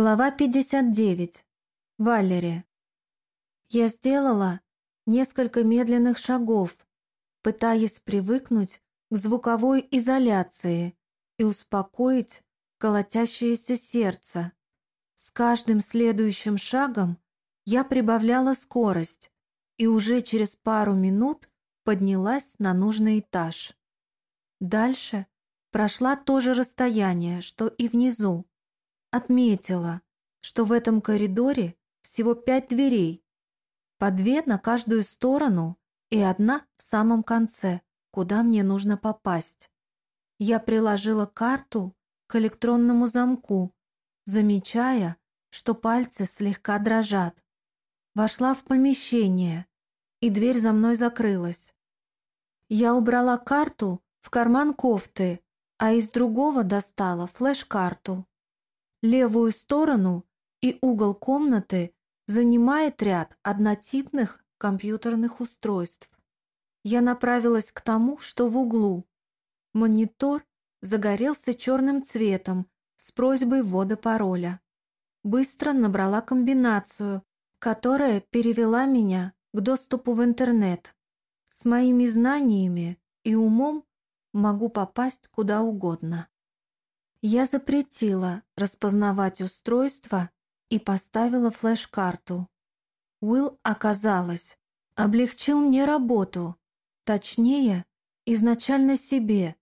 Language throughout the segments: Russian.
Глава 59. Валери. Я сделала несколько медленных шагов, пытаясь привыкнуть к звуковой изоляции и успокоить колотящееся сердце. С каждым следующим шагом я прибавляла скорость и уже через пару минут поднялась на нужный этаж. Дальше прошла то же расстояние, что и внизу, Отметила, что в этом коридоре всего пять дверей, по две на каждую сторону и одна в самом конце, куда мне нужно попасть. Я приложила карту к электронному замку, замечая, что пальцы слегка дрожат. Вошла в помещение, и дверь за мной закрылась. Я убрала карту в карман кофты, а из другого достала флеш-карту. Левую сторону и угол комнаты занимает ряд однотипных компьютерных устройств. Я направилась к тому, что в углу. Монитор загорелся черным цветом с просьбой ввода пароля. Быстро набрала комбинацию, которая перевела меня к доступу в интернет. С моими знаниями и умом могу попасть куда угодно. Я запретила распознавать устройство и поставила флеш-карту. Уилл, оказалось, облегчил мне работу, точнее, изначально себе.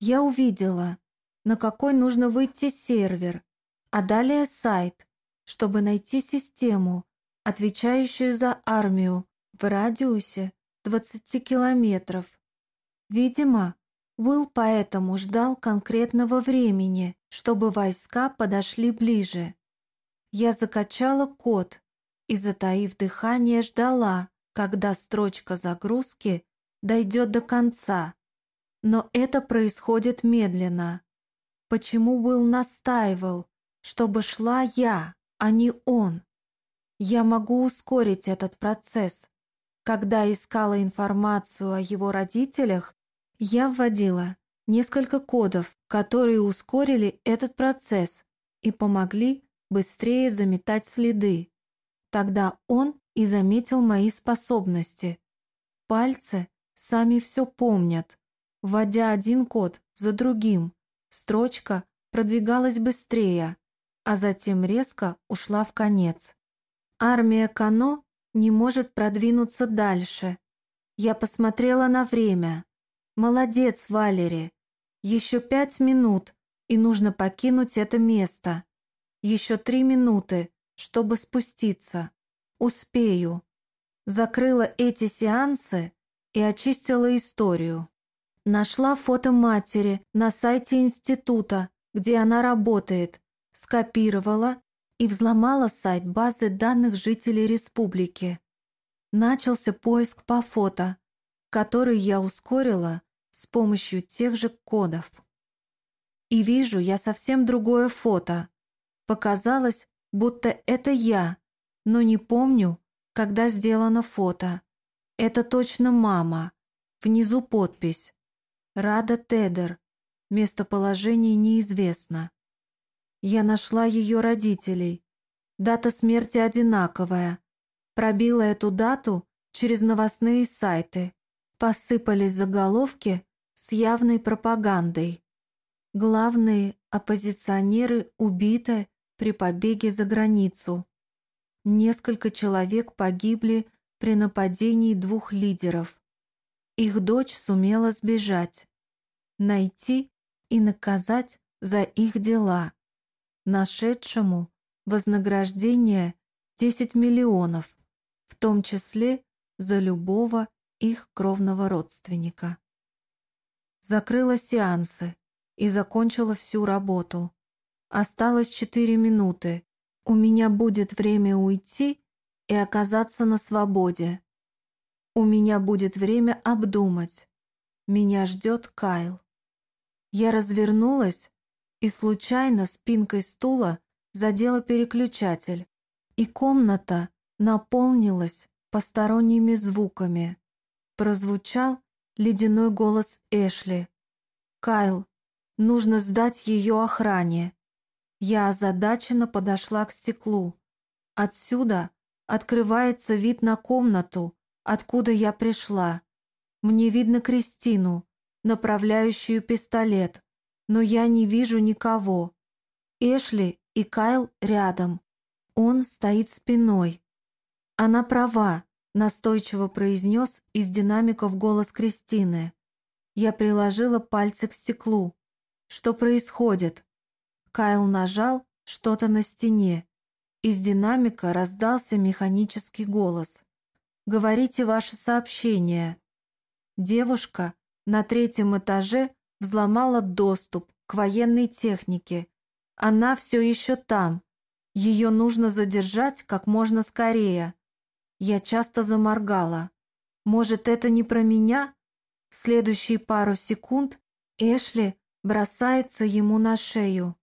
Я увидела, на какой нужно выйти сервер, а далее сайт, чтобы найти систему, отвечающую за армию в радиусе 20 километров. Видимо, Уилл поэтому ждал конкретного времени, чтобы войска подошли ближе. Я закачала код и, затаив дыхание, ждала, когда строчка загрузки дойдет до конца. Но это происходит медленно. Почему Уилл настаивал, чтобы шла я, а не он? Я могу ускорить этот процесс. Когда искала информацию о его родителях, я вводила несколько кодов, которые ускорили этот процесс и помогли быстрее заметать следы. Тогда он и заметил мои способности. Пальцы сами все помнят. Вводя один код за другим, строчка продвигалась быстрее, а затем резко ушла в конец. Армия Кано не может продвинуться дальше. Я посмотрела на время. «Молодец, Валери! Еще пять минут, и нужно покинуть это место. Еще три минуты, чтобы спуститься. Успею». Закрыла эти сеансы и очистила историю. Нашла фото матери на сайте института, где она работает, скопировала и взломала сайт базы данных жителей республики. Начался поиск по фото, который я ускорила с помощью тех же кодов. И вижу я совсем другое фото. Показалось, будто это я, но не помню, когда сделано фото. Это точно мама. Внизу подпись. Рада Тедер. Местоположение неизвестно. Я нашла ее родителей. Дата смерти одинаковая. Пробила эту дату через новостные сайты посыпались заголовки с явной пропагандой. Главные оппозиционеры убиты при побеге за границу. Несколько человек погибли при нападении двух лидеров. Их дочь сумела сбежать. Найти и наказать за их дела. Нашедшему вознаграждение 10 миллионов, в том числе за любого их кровного родственника. Закрыла сеансы и закончила всю работу. Осталось четыре минуты. У меня будет время уйти и оказаться на свободе. У меня будет время обдумать. Меня ждет Кайл. Я развернулась и случайно спинкой стула задела переключатель, и комната наполнилась посторонними звуками прозвучал ледяной голос Эшли. «Кайл, нужно сдать ее охране». Я озадаченно подошла к стеклу. Отсюда открывается вид на комнату, откуда я пришла. Мне видно Кристину, направляющую пистолет, но я не вижу никого. Эшли и Кайл рядом. Он стоит спиной. Она права, настойчиво произнес из динамиков голос Кристины. Я приложила пальцы к стеклу. Что происходит? Кайл нажал что-то на стене. Из динамика раздался механический голос. «Говорите ваше сообщение». Девушка на третьем этаже взломала доступ к военной технике. Она все еще там. Ее нужно задержать как можно скорее. Я часто заморгала. Может, это не про меня? В следующие пару секунд Эшли бросается ему на шею.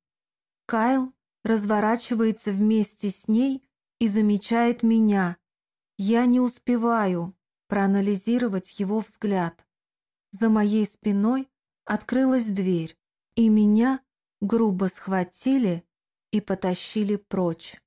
Кайл разворачивается вместе с ней и замечает меня. Я не успеваю проанализировать его взгляд. За моей спиной открылась дверь, и меня грубо схватили и потащили прочь.